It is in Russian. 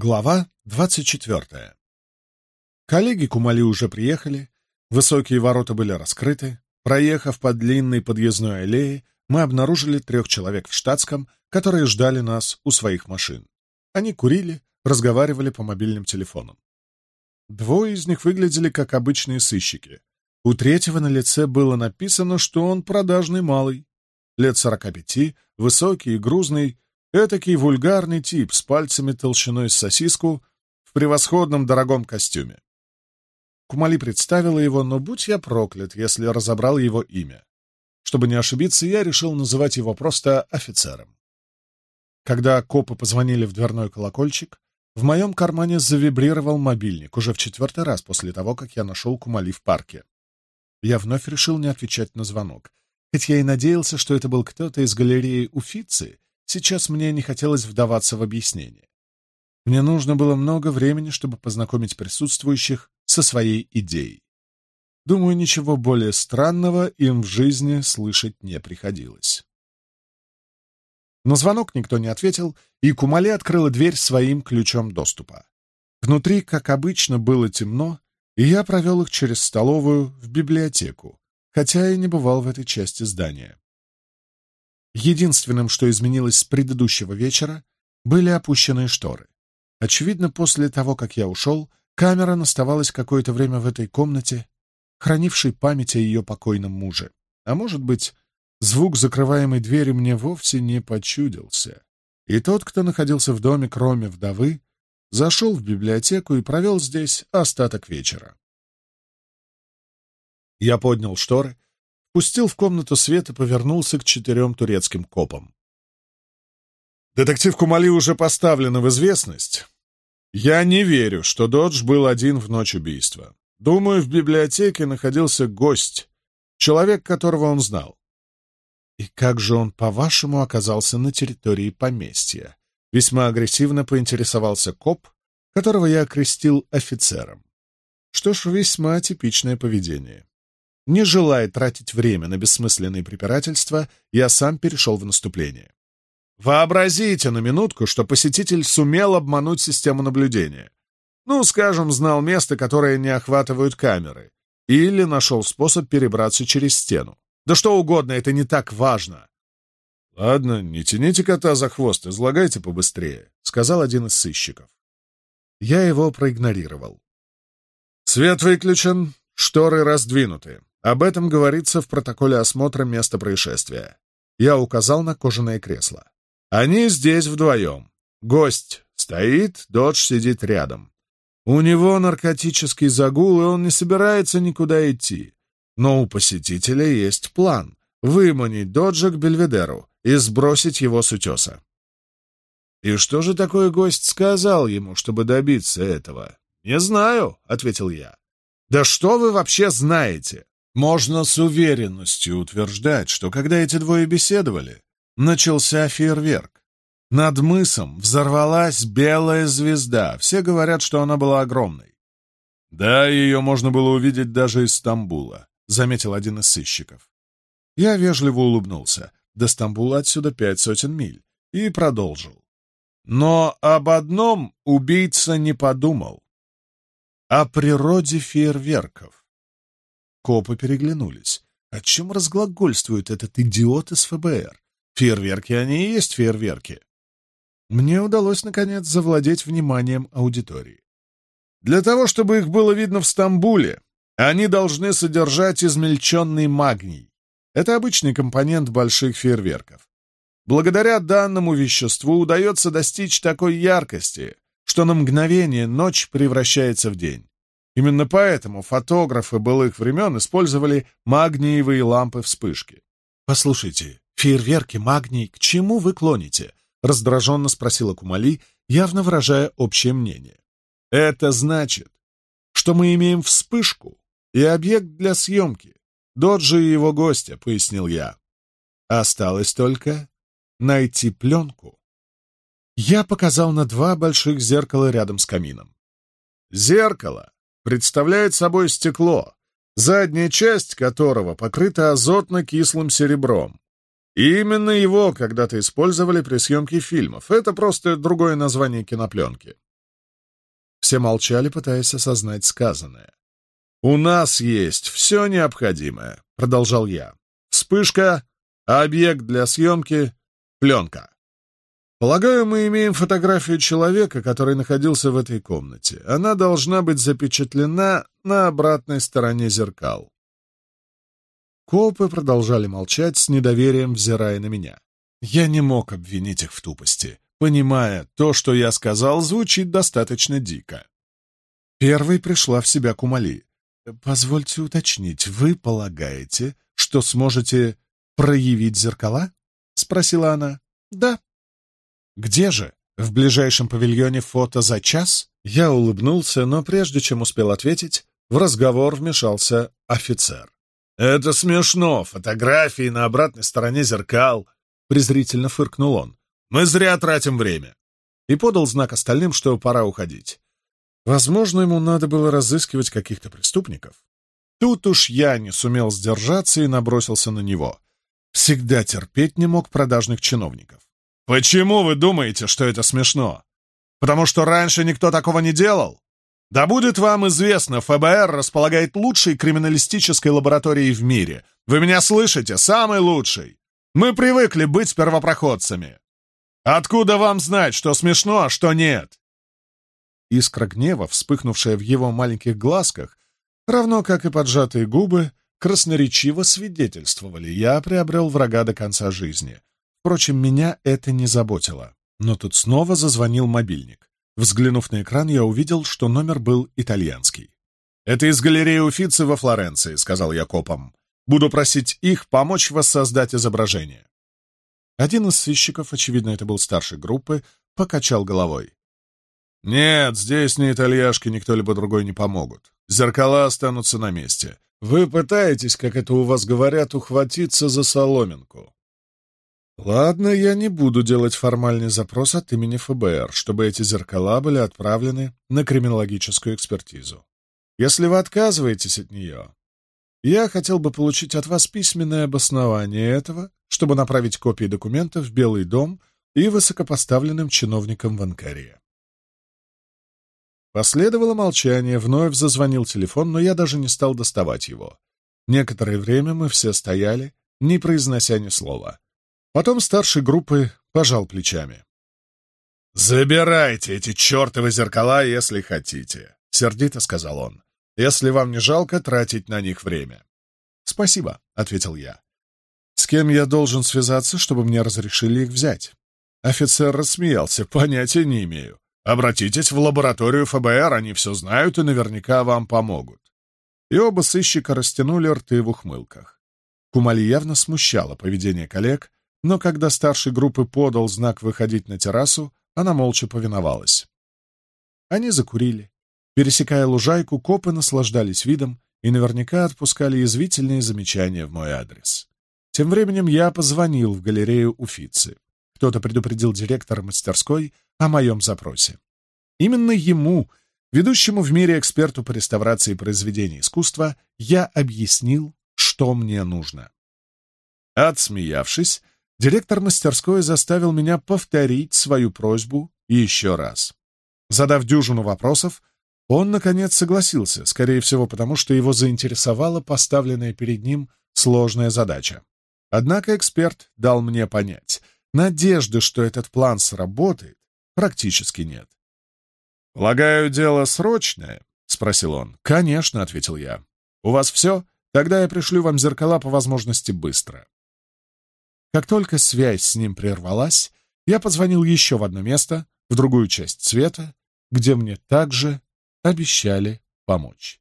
Глава 24. Коллеги Кумали уже приехали, высокие ворота были раскрыты. Проехав по длинной подъездной аллее, мы обнаружили трех человек в штатском, которые ждали нас у своих машин. Они курили, разговаривали по мобильным телефонам. Двое из них выглядели как обычные сыщики. У третьего на лице было написано, что он продажный малый. Лет сорока пяти, высокий и грузный, Этакий вульгарный тип с пальцами толщиной с сосиску в превосходном дорогом костюме. Кумали представила его, но будь я проклят, если разобрал его имя. Чтобы не ошибиться, я решил называть его просто офицером. Когда копы позвонили в дверной колокольчик, в моем кармане завибрировал мобильник уже в четвертый раз после того, как я нашел Кумали в парке. Я вновь решил не отвечать на звонок, хоть я и надеялся, что это был кто-то из галереи Уфицы, Сейчас мне не хотелось вдаваться в объяснение. Мне нужно было много времени, чтобы познакомить присутствующих со своей идеей. Думаю, ничего более странного им в жизни слышать не приходилось. На звонок никто не ответил, и Кумале открыла дверь своим ключом доступа. Внутри, как обычно, было темно, и я провел их через столовую в библиотеку, хотя и не бывал в этой части здания. Единственным, что изменилось с предыдущего вечера, были опущенные шторы. Очевидно, после того, как я ушел, камера оставалась какое-то время в этой комнате, хранившей память о ее покойном муже. А может быть, звук закрываемой двери мне вовсе не почудился. И тот, кто находился в доме, кроме вдовы, зашел в библиотеку и провел здесь остаток вечера. Я поднял шторы, пустил в комнату свет и повернулся к четырем турецким копам. «Детектив Кумали уже поставлена в известность. Я не верю, что Додж был один в ночь убийства. Думаю, в библиотеке находился гость, человек, которого он знал. И как же он, по-вашему, оказался на территории поместья? Весьма агрессивно поинтересовался коп, которого я окрестил офицером. Что ж, весьма типичное поведение не желая тратить время на бессмысленные препирательства, я сам перешел в наступление. Вообразите на минутку, что посетитель сумел обмануть систему наблюдения. Ну, скажем, знал место, которое не охватывают камеры, или нашел способ перебраться через стену. Да что угодно, это не так важно. «Ладно, не тяните кота за хвост, излагайте побыстрее», — сказал один из сыщиков. Я его проигнорировал. «Свет выключен, шторы раздвинуты. Об этом говорится в протоколе осмотра места происшествия. Я указал на кожаное кресло. Они здесь вдвоем. Гость стоит, Додж сидит рядом. У него наркотический загул, и он не собирается никуда идти. Но у посетителя есть план — выманить Доджа к Бельведеру и сбросить его с утеса. И что же такой гость сказал ему, чтобы добиться этого? «Не знаю», — ответил я. «Да что вы вообще знаете?» Можно с уверенностью утверждать, что когда эти двое беседовали, начался фейерверк. Над мысом взорвалась белая звезда. Все говорят, что она была огромной. Да, ее можно было увидеть даже из Стамбула, заметил один из сыщиков. Я вежливо улыбнулся. До Стамбула отсюда пять сотен миль. И продолжил. Но об одном убийца не подумал. О природе фейерверков. Копы переглянулись. О чем разглагольствует этот идиот из ФБР? Фейерверки они и есть фейерверки!» Мне удалось, наконец, завладеть вниманием аудитории. «Для того, чтобы их было видно в Стамбуле, они должны содержать измельченный магний. Это обычный компонент больших фейерверков. Благодаря данному веществу удается достичь такой яркости, что на мгновение ночь превращается в день. Именно поэтому фотографы былых времен использовали магниевые лампы-вспышки. «Послушайте, фейерверки, магний, к чему вы клоните?» — раздраженно спросила Кумали, явно выражая общее мнение. «Это значит, что мы имеем вспышку и объект для съемки, Доджи и его гостя», — пояснил я. «Осталось только найти пленку». Я показал на два больших зеркала рядом с камином. «Зеркало представляет собой стекло, задняя часть которого покрыта азотно-кислым серебром. И именно его когда-то использовали при съемке фильмов. Это просто другое название кинопленки. Все молчали, пытаясь осознать сказанное. «У нас есть все необходимое», — продолжал я. «Вспышка, объект для съемки, пленка». Полагаю, мы имеем фотографию человека, который находился в этой комнате. Она должна быть запечатлена на обратной стороне зеркал. Копы продолжали молчать с недоверием, взирая на меня. Я не мог обвинить их в тупости, понимая, то, что я сказал, звучит достаточно дико. Первой пришла в себя Кумали. «Позвольте уточнить, вы полагаете, что сможете проявить зеркала?» — спросила она. «Да», где же? В ближайшем павильоне фото за час? Я улыбнулся, но прежде чем успел ответить, в разговор вмешался офицер. «Это смешно, фотографии на обратной стороне зеркал», — презрительно фыркнул он. «Мы зря тратим время». И подал знак остальным, что пора уходить. Возможно, ему надо было разыскивать каких-то преступников. Тут уж я не сумел сдержаться и набросился на него. Всегда терпеть не мог продажных чиновников. Почему вы думаете, что это смешно? Потому что раньше никто такого не делал. Да будет вам известно, ФБР располагает лучшей криминалистической лабораторией в мире. Вы меня слышите? Самый лучший. Мы привыкли быть первопроходцами. Откуда вам знать, что смешно, а что нет? Искра гнева, вспыхнувшая в его маленьких глазках, равно как и поджатые губы, красноречиво свидетельствовали, я приобрел врага до конца жизни. Впрочем, меня это не заботило. Но тут снова зазвонил мобильник. Взглянув на экран, я увидел, что номер был итальянский. «Это из галереи Уфици во Флоренции», — сказал я копам. «Буду просить их помочь воссоздать изображение». Один из сыщиков, очевидно, это был старший группы, покачал головой. «Нет, здесь ни итальяшки, ни кто-либо другой не помогут. Зеркала останутся на месте. Вы пытаетесь, как это у вас говорят, ухватиться за соломинку. Ладно, я не буду делать формальный запрос от имени ФБР, чтобы эти зеркала были отправлены на криминологическую экспертизу. Если вы отказываетесь от нее, я хотел бы получить от вас письменное обоснование этого, чтобы направить копии документов в Белый дом и высокопоставленным чиновникам в Анкаре. Последовало молчание, вновь зазвонил телефон, но я даже не стал доставать его. Некоторое время мы все стояли, не произнося ни слова. Потом старший группы пожал плечами. «Забирайте эти чертовы зеркала, если хотите», — сердито сказал он. «Если вам не жалко тратить на них время». «Спасибо», — ответил я. «С кем я должен связаться, чтобы мне разрешили их взять?» Офицер рассмеялся. «Понятия не имею. Обратитесь в лабораторию ФБР, они все знают и наверняка вам помогут». И оба сыщика растянули рты в ухмылках. Кумали явно смущало поведение коллег, но когда старший группы подал знак выходить на террасу, она молча повиновалась. Они закурили. Пересекая лужайку, копы наслаждались видом и наверняка отпускали язвительные замечания в мой адрес. Тем временем я позвонил в галерею Уфицы. Кто-то предупредил директора мастерской о моем запросе. Именно ему, ведущему в мире эксперту по реставрации произведений искусства, я объяснил, что мне нужно. Отсмеявшись, Директор мастерской заставил меня повторить свою просьбу еще раз. Задав дюжину вопросов, он, наконец, согласился, скорее всего, потому что его заинтересовала поставленная перед ним сложная задача. Однако эксперт дал мне понять, надежды, что этот план сработает, практически нет. «Полагаю, дело срочное?» — спросил он. «Конечно», — ответил я. «У вас все? Тогда я пришлю вам зеркала по возможности быстро». Как только связь с ним прервалась, я позвонил еще в одно место, в другую часть света, где мне также обещали помочь.